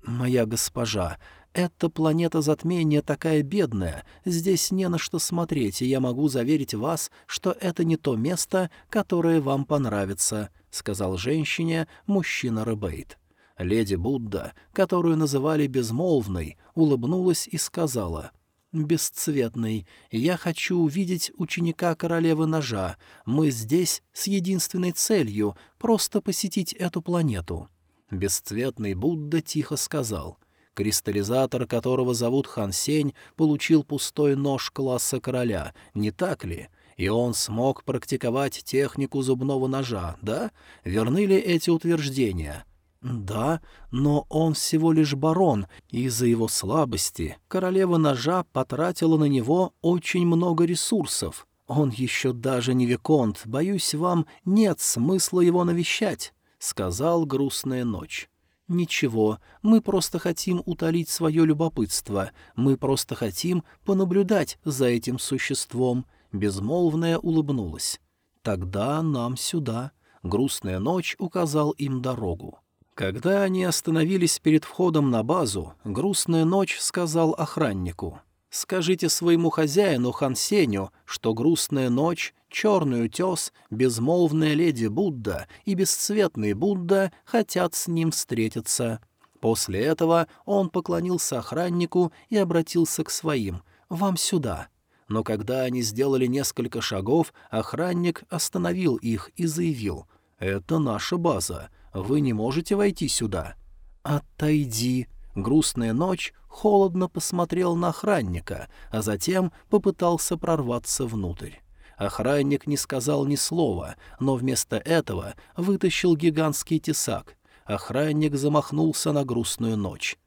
«Моя госпожа, эта планета затмения такая бедная, здесь не на что смотреть, и я могу заверить вас, что это не то место, которое вам понравится», — сказал женщине мужчина Рыбейт. Леди Будда, которую называли Безмолвной, улыбнулась и сказала — «Бесцветный, я хочу увидеть ученика королевы ножа. Мы здесь с единственной целью — просто посетить эту планету». Бесцветный Будда тихо сказал. Кристаллизатор, которого зовут Хан Сень, получил пустой нож класса короля, не так ли? И он смог практиковать технику зубного ножа, да? Верны ли эти утверждения?» «Да, но он всего лишь барон, и из-за его слабости королева ножа потратила на него очень много ресурсов. Он еще даже не виконт, боюсь, вам нет смысла его навещать», — сказал грустная ночь. «Ничего, мы просто хотим утолить свое любопытство, мы просто хотим понаблюдать за этим существом», — безмолвная улыбнулась. «Тогда нам сюда». Грустная ночь указал им дорогу. Когда они остановились перед входом на базу, грустная ночь сказал охраннику. «Скажите своему хозяину Хансеню, что грустная ночь, черный утес, безмолвная леди Будда и бесцветный Будда хотят с ним встретиться». После этого он поклонился охраннику и обратился к своим. «Вам сюда». Но когда они сделали несколько шагов, охранник остановил их и заявил. «Это наша база. Вы не можете войти сюда». «Отойди». Грустная ночь холодно посмотрел на охранника, а затем попытался прорваться внутрь. Охранник не сказал ни слова, но вместо этого вытащил гигантский тесак. Охранник замахнулся на грустную ночь.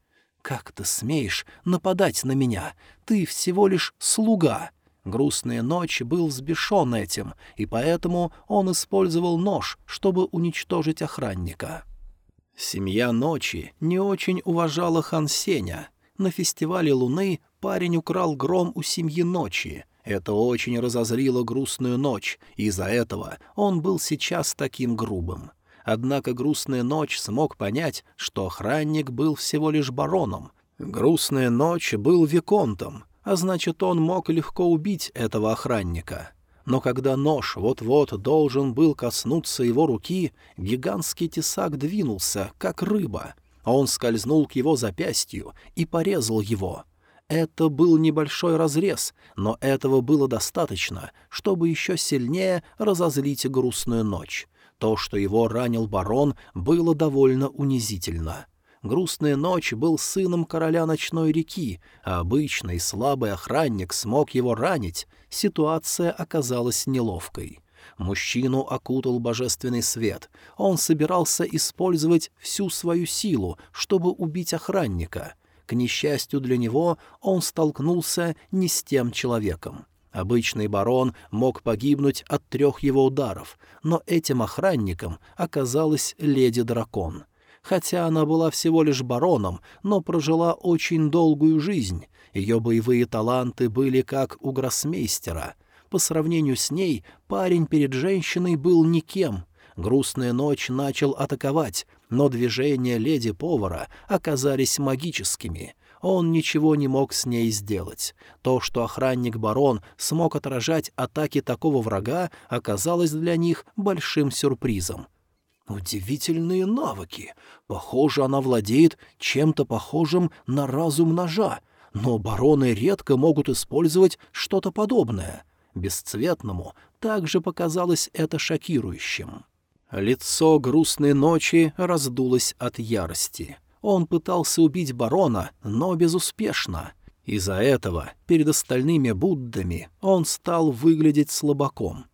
«Как ты смеешь нападать на меня? Ты всего лишь слуга!» Грустная ночь был взбешен этим, и поэтому он использовал нож, чтобы уничтожить охранника. Семья ночи не очень уважала Хан Сеня. На фестивале Луны парень украл гром у семьи ночи. Это очень разозлило грустную ночь, и из-за этого он был сейчас таким грубым. Однако грустная ночь смог понять, что охранник был всего лишь бароном. Грустная ночь был виконтом, а значит, он мог легко убить этого охранника. Но когда нож вот-вот должен был коснуться его руки, гигантский тесак двинулся, как рыба. Он скользнул к его запястью и порезал его. Это был небольшой разрез, но этого было достаточно, чтобы еще сильнее разозлить грустную ночь. То, что его ранил барон, было довольно унизительно. Грустная ночь был сыном короля ночной реки, а обычный слабый охранник смог его ранить. Ситуация оказалась неловкой. Мужчину окутал божественный свет. Он собирался использовать всю свою силу, чтобы убить охранника. К несчастью для него, он столкнулся не с тем человеком. Обычный барон мог погибнуть от трех его ударов, но этим охранником оказалась леди-дракон. Хотя она была всего лишь бароном, но прожила очень долгую жизнь. Ее боевые таланты были как у гроссмейстера. По сравнению с ней парень перед женщиной был никем. Грустная ночь начал атаковать, но движения леди-повара оказались магическими — он ничего не мог с ней сделать. То, что охранник-барон смог отражать атаки такого врага, оказалось для них большим сюрпризом. Удивительные навыки. Похоже, она владеет чем-то похожим на разум ножа, но бароны редко могут использовать что-то подобное. Бесцветному также показалось это шокирующим. Лицо грустной ночи раздулось от ярости. Он пытался убить барона, но безуспешно. Из-за этого перед остальными Буддами он стал выглядеть слабаком.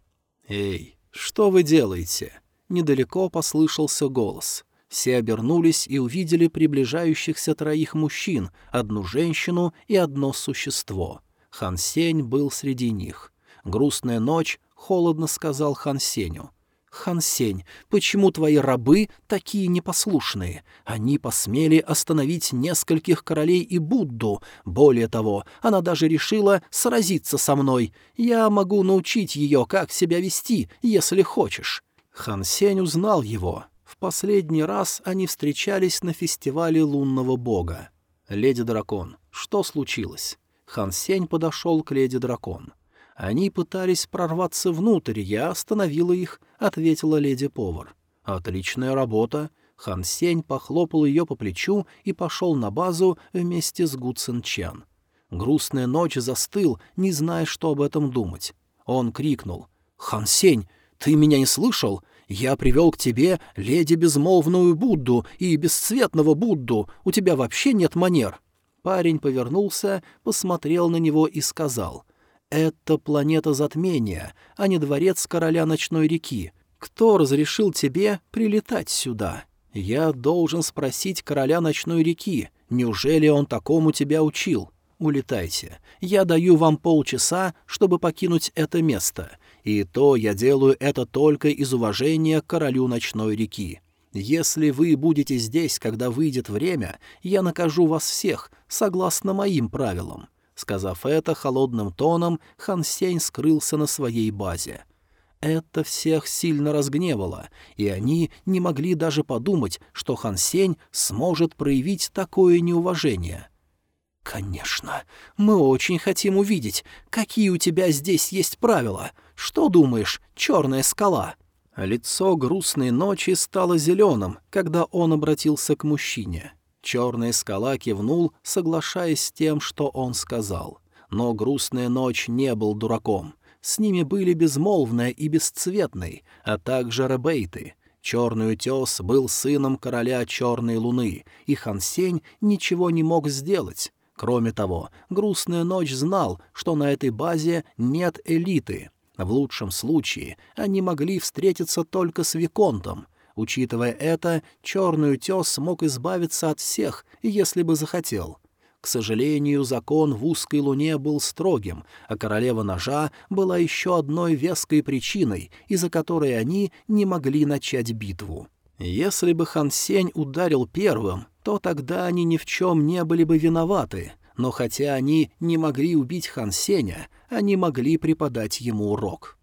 «Эй, что вы делаете?» Недалеко послышался голос. Все обернулись и увидели приближающихся троих мужчин, одну женщину и одно существо. Хан Сень был среди них. «Грустная ночь», — холодно сказал Хан Сеню — «Хансень, почему твои рабы такие непослушные? Они посмели остановить нескольких королей и Будду. Более того, она даже решила сразиться со мной. Я могу научить ее, как себя вести, если хочешь». Хансень узнал его. В последний раз они встречались на фестивале лунного бога. «Леди Дракон, что случилось?» Хансень подошел к леди Дракон. Они пытались прорваться внутрь, я остановила их, — ответила леди-повар. «Отличная работа». Хан Сень похлопал ее по плечу и пошел на базу вместе с Гу Цин Чан. Грустная ночь застыл, не зная, что об этом думать. Он крикнул. «Хан Сень, ты меня не слышал? Я привел к тебе леди безмолвную Будду и бесцветного Будду. У тебя вообще нет манер». Парень повернулся, посмотрел на него и сказал. «Это планета затмения, а не дворец короля ночной реки. Кто разрешил тебе прилетать сюда? Я должен спросить короля ночной реки. Неужели он такому тебя учил? Улетайте. Я даю вам полчаса, чтобы покинуть это место. И то я делаю это только из уважения к королю ночной реки. Если вы будете здесь, когда выйдет время, я накажу вас всех, согласно моим правилам. Сказав это холодным тоном, Хан Сень скрылся на своей базе. Это всех сильно разгневало, и они не могли даже подумать, что Хан Сень сможет проявить такое неуважение. «Конечно, мы очень хотим увидеть, какие у тебя здесь есть правила. Что думаешь, черная скала?» Лицо грустной ночи стало зеленым, когда он обратился к мужчине. Черная скала кивнул, соглашаясь с тем, что он сказал. Но грустная ночь не был дураком. С ними были безмолвная и бесцветный, а также ребейты. Черный утес был сыном короля Черной Луны, и Хансень ничего не мог сделать. Кроме того, грустная ночь знал, что на этой базе нет элиты. В лучшем случае они могли встретиться только с Виконтом, Учитывая это, черный утес мог избавиться от всех, если бы захотел. К сожалению, закон в узкой луне был строгим, а королева ножа была еще одной веской причиной, из-за которой они не могли начать битву. Если бы Хан Сень ударил первым, то тогда они ни в чем не были бы виноваты, но хотя они не могли убить Хан Сеня, они могли преподать ему урок.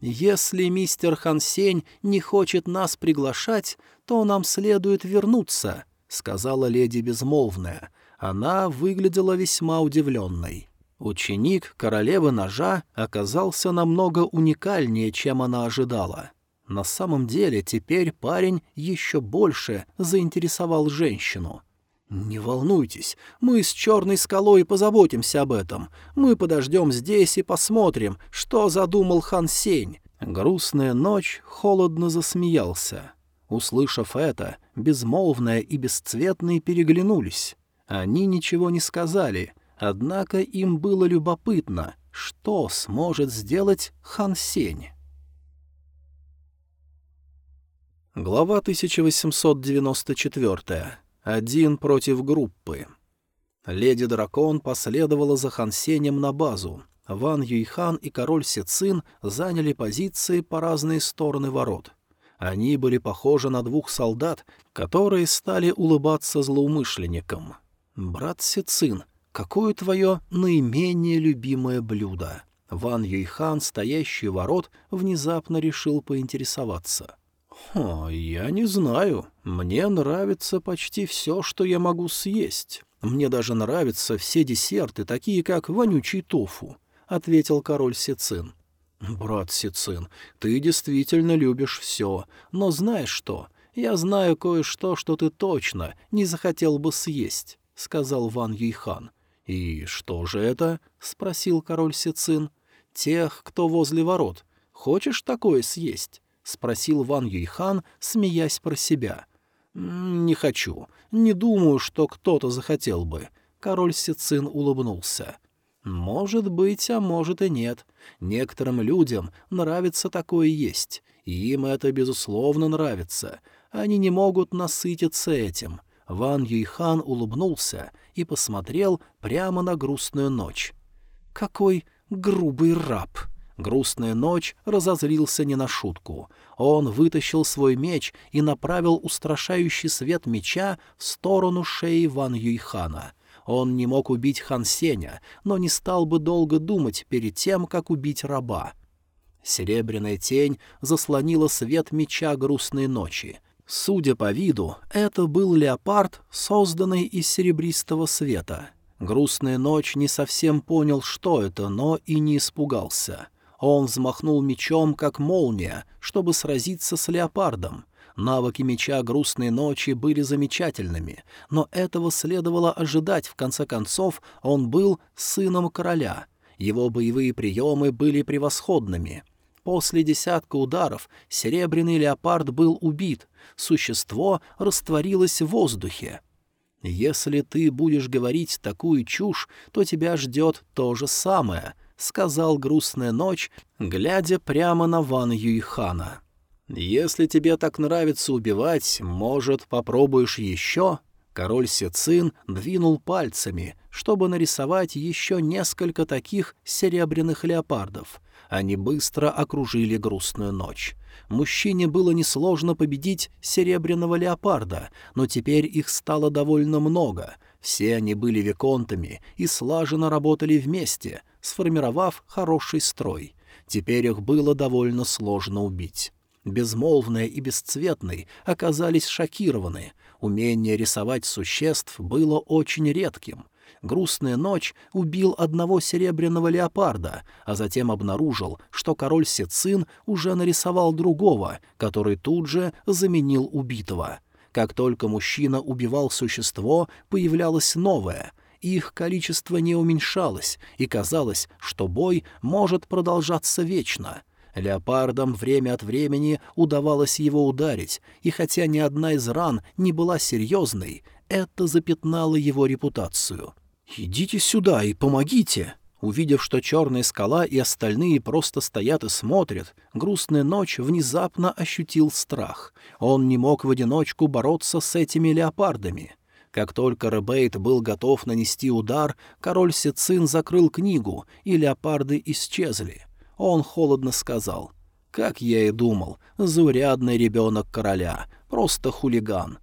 «Если мистер Хансень не хочет нас приглашать, то нам следует вернуться», — сказала леди Безмолвная. Она выглядела весьма удивленной. Ученик королевы ножа оказался намного уникальнее, чем она ожидала. На самом деле теперь парень еще больше заинтересовал женщину. «Не волнуйтесь, мы с черной скалой позаботимся об этом. Мы подождем здесь и посмотрим, что задумал Хан Сень». Грустная ночь холодно засмеялся. Услышав это, безмолвная и бесцветные переглянулись. Они ничего не сказали, однако им было любопытно, что сможет сделать Хан Сень. Глава 1894. Один против группы. Леди-дракон последовала за Хан Сенем на базу. Ван Юйхан и король Сицин заняли позиции по разные стороны ворот. Они были похожи на двух солдат, которые стали улыбаться злоумышленникам. «Брат Сицин, какое твое наименее любимое блюдо?» Ван Юйхан, стоящий ворот, внезапно решил поинтересоваться. «О, я не знаю. Мне нравится почти все, что я могу съесть. Мне даже нравятся все десерты, такие как вонючий тофу», — ответил король Сицин. «Брат Сицин, ты действительно любишь все, но знаешь что? Я знаю кое-что, что ты точно не захотел бы съесть», — сказал Ван Юйхан. «И что же это?» — спросил король Сицин. «Тех, кто возле ворот. Хочешь такое съесть?» — спросил Ван Юйхан, смеясь про себя. «Не хочу. Не думаю, что кто-то захотел бы». Король Сицин улыбнулся. Может быть, а может и нет. Некоторым людям нравится такое есть, им это, безусловно, нравится. Они не могут насытиться этим. Ван Юйхан улыбнулся и посмотрел прямо на грустную ночь. «Какой грубый раб!» Грустная ночь разозлился не на шутку. Он вытащил свой меч и направил устрашающий свет меча в сторону шеи Ван Юйхана — он не мог убить Хан Сеня, но не стал бы долго думать перед тем, как убить раба. Серебряная тень заслонила свет меча грустной ночи. Судя по виду, это был леопард, созданный из серебристого света. Грустная ночь не совсем понял, что это, но и не испугался. Он взмахнул мечом, как молния, чтобы сразиться с леопардом — Навыки меча грустной ночи были замечательными, но этого следовало ожидать, в конце концов, он был сыном короля. Его боевые приемы были превосходными. После десятка ударов серебряный леопард был убит, существо растворилось в воздухе. «Если ты будешь говорить такую чушь, то тебя ждет то же самое», — сказал грустная ночь, глядя прямо на Ван Юйхана. «Если тебе так нравится убивать, может, попробуешь еще?» Король Сецин двинул пальцами, чтобы нарисовать еще несколько таких серебряных леопардов. Они быстро окружили грустную ночь. Мужчине было несложно победить серебряного леопарда, но теперь их стало довольно много. Все они были виконтами и слаженно работали вместе, сформировав хороший строй. Теперь их было довольно сложно убить. Безмолвные и бесцветные оказались шокированы. Умение рисовать существ было очень редким. Грустная ночь убил одного серебряного леопарда, а затем обнаружил, что король Сецин уже нарисовал другого, который тут же заменил убитого. Как только мужчина убивал существо, появлялось новое — их количество не уменьшалось, и казалось, что бой может продолжаться вечно — Леопардам время от времени удавалось его ударить, и хотя ни одна из ран не была серьезной, это запятнало его репутацию. «Идите сюда и помогите!» Увидев, что черная скала и остальные просто стоят и смотрят, грустная ночь внезапно ощутил страх. Он не мог в одиночку бороться с этими леопардами. Как только Ребейт был готов нанести удар, король Сицин закрыл книгу, и леопарды исчезли. Он холодно сказал. «Как я и думал, заурядный ребенок короля, просто хулиган».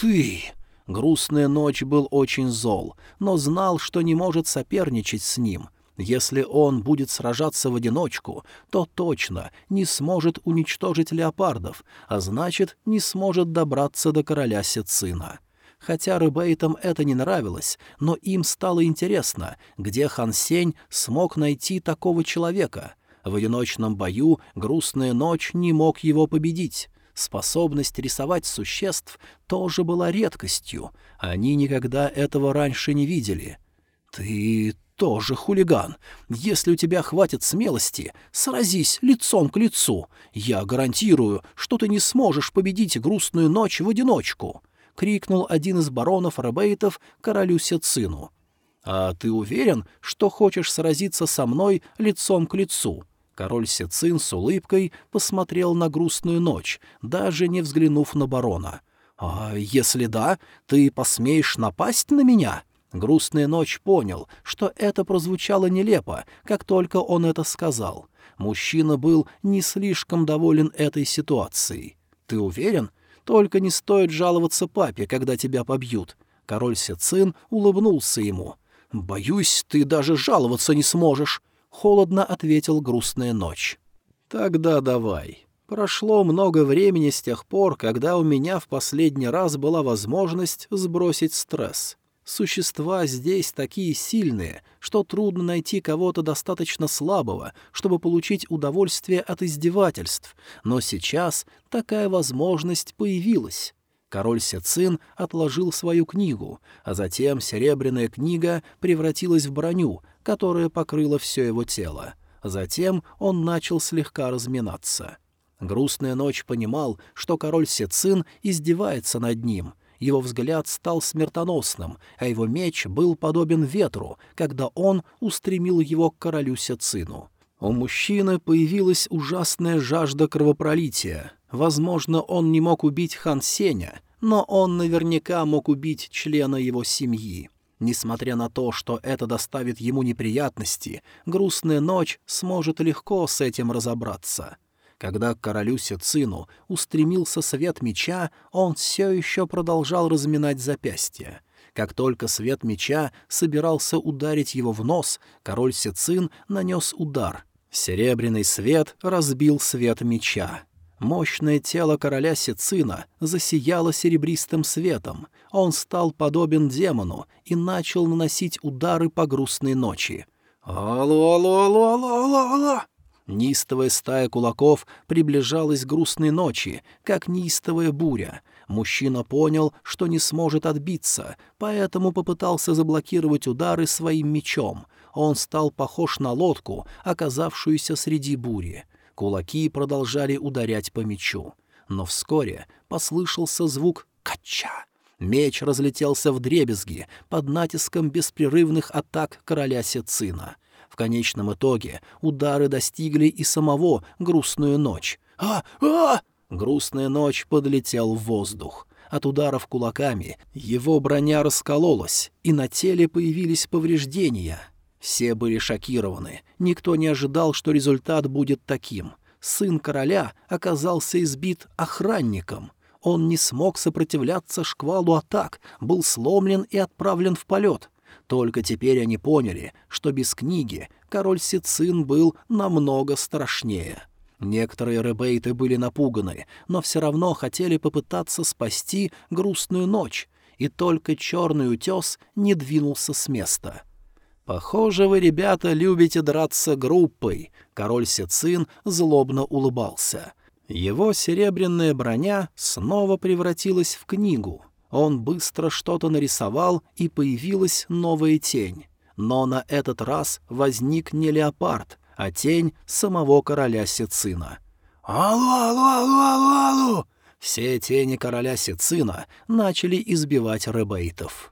«Ты!» Грустная ночь был очень зол, но знал, что не может соперничать с ним. Если он будет сражаться в одиночку, то точно не сможет уничтожить леопардов, а значит, не сможет добраться до короля Сицина. Хотя рыбейтам это не нравилось, но им стало интересно, где Хан Сень смог найти такого человека — в одиночном бою грустная ночь не мог его победить. Способность рисовать существ тоже была редкостью. Они никогда этого раньше не видели. «Ты тоже хулиган. Если у тебя хватит смелости, сразись лицом к лицу. Я гарантирую, что ты не сможешь победить грустную ночь в одиночку», — крикнул один из баронов Ребейтов королю Сецину. «А ты уверен, что хочешь сразиться со мной лицом к лицу?» Король Сецин с улыбкой посмотрел на грустную ночь, даже не взглянув на барона. «А если да, ты посмеешь напасть на меня?» Грустная ночь понял, что это прозвучало нелепо, как только он это сказал. Мужчина был не слишком доволен этой ситуацией. «Ты уверен? Только не стоит жаловаться папе, когда тебя побьют». Король Сецин улыбнулся ему. «Боюсь, ты даже жаловаться не сможешь», — холодно ответил грустная ночь. «Тогда давай». Прошло много времени с тех пор, когда у меня в последний раз была возможность сбросить стресс. Существа здесь такие сильные, что трудно найти кого-то достаточно слабого, чтобы получить удовольствие от издевательств, но сейчас такая возможность появилась. Король Сецин отложил свою книгу, а затем серебряная книга превратилась в броню, которая покрыла все его тело. Затем он начал слегка разминаться. Грустная ночь понимал, что король Сецин издевается над ним. Его взгляд стал смертоносным, а его меч был подобен ветру, когда он устремил его к королю Сецину. У мужчины появилась ужасная жажда кровопролития. Возможно, он не мог убить хан Сеня, но он наверняка мог убить члена его семьи. Несмотря на то, что это доставит ему неприятности, грустная ночь сможет легко с этим разобраться. Когда к королю Сецину устремился свет меча, он все еще продолжал разминать запястья. Как только свет меча собирался ударить его в нос, король Сецин нанес удар. Серебряный свет разбил свет меча. Мощное тело короля Сицина засияло серебристым светом. Он стал подобен демону и начал наносить удары по грустной ночи. «Алло, алло, алло, алло, алло, алло!» Нистовая стая кулаков приближалась к грустной ночи, как нистовая буря. Мужчина понял, что не сможет отбиться, поэтому попытался заблокировать удары своим мечом. Он стал похож на лодку, оказавшуюся среди бури. Кулаки продолжали ударять по мечу. Но вскоре послышался звук «кача». Меч разлетелся в дребезги под натиском беспрерывных атак короля Сецина. В конечном итоге удары достигли и самого грустную ночь. «А! А!» Грустная ночь подлетел в воздух. От ударов кулаками его броня раскололась, и на теле появились повреждения — все были шокированы. Никто не ожидал, что результат будет таким. Сын короля оказался избит охранником. Он не смог сопротивляться шквалу атак, был сломлен и отправлен в полет. Только теперь они поняли, что без книги король Сицин был намного страшнее. Некоторые ребейты были напуганы, но все равно хотели попытаться спасти грустную ночь, и только черный утес не двинулся с места — «Похоже, вы, ребята, любите драться группой», — король Сецин злобно улыбался. Его серебряная броня снова превратилась в книгу. Он быстро что-то нарисовал, и появилась новая тень. Но на этот раз возник не леопард, а тень самого короля Сецина. «Алло, алло, алло, алло, алло!» Все тени короля Сицина начали избивать ребейтов.